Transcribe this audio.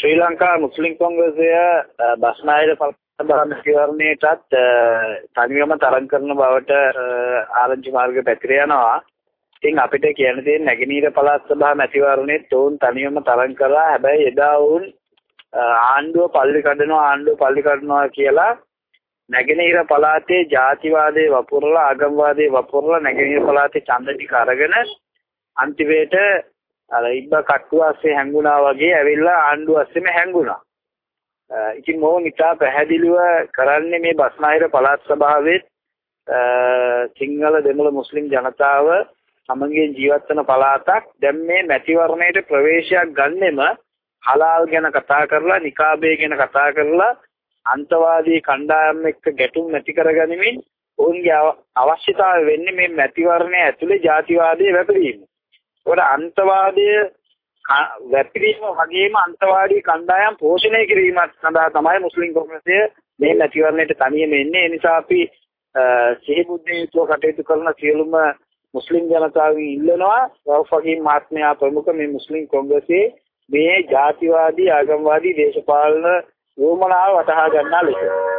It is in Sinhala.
ශ්‍රී ලංකා මුස්ලිම් කොංග්‍රසය බස්නාහිර පළාත් මැතිවරණයටත් තනියම තරඟ කරන බවට ආරංචි මාර්ග පැතිර යනවා. ඉතින් අපිට කියන්න තියෙන නැගෙනහිර පළාත් සභා මැතිවරණෙත් ඔවුන් තනියම තරඟ කළා. හැබැයි එදා ඔවුන් ආණ්ඩුව පල්ලි කඩනවා ආණ්ඩුව පල්ලි කඩනවා කියලා නැගෙනහිර පළාතේ ජාතිවාදයේ වපුරලා ආගම්වාදයේ වපුරලා නැගෙනහිර පළාතේ ඡන්ද ටික අරගෙන අන්තිමේට අර ඉබ්බ කට්ටුව ASCII හැංගුණා වගේ ඇවිල්ලා ආණ්ඩුව ASCIIම හැංගුණා. ඉතින් මොහොම ඉතා පැහැදිලිව කරන්නේ මේ බස්නාහිර පළාත් සභාවේ සිංහල දෙමළ මුස්ලිම් ජනතාව සමගින් ජීවත් වෙන පළාතක් දැන් මේ මැතිවරණයට ප්‍රවේශයක් ගන්නෙම හලාල් ගැන කතා කරලා නිකාබේ ගැන කතා කරලා අන්තවාදී කණ්ඩායම් එක්ක ගැටුම් නැති කරගනිමින් ඔවුන්ගේ අවශ්‍යතාවය වෙන්නේ මේ මැතිවරණය ඇතුලේ ජාතිවාදයේ වැපරීම. ඒකට අන්තවාදය වැපිරීම වගේම අන්තවාදී කණ්ඩායම් පෝෂණය කිරීමත් සඳහා තමයි මුස්ලිම් කොංග්‍රසය මේ මැතිවරණයට තනියම එන්නේ. ඒ නිසා අපි සිහිබුද්ධිය යුතුව කටයුතු කරන සියලුම මුස්ලිම් ජනතාවගෙන් ඉල්ලනවා රවුෆ් හකීම් මහත්මයා ප්‍රමුඛ මේ මුස්ලිම් කොංග්‍රසයේ මේ ජාතිවාදී ආගම්වාදී දේශපාලන වුවමනාව වටහා ගන්නා ලෙස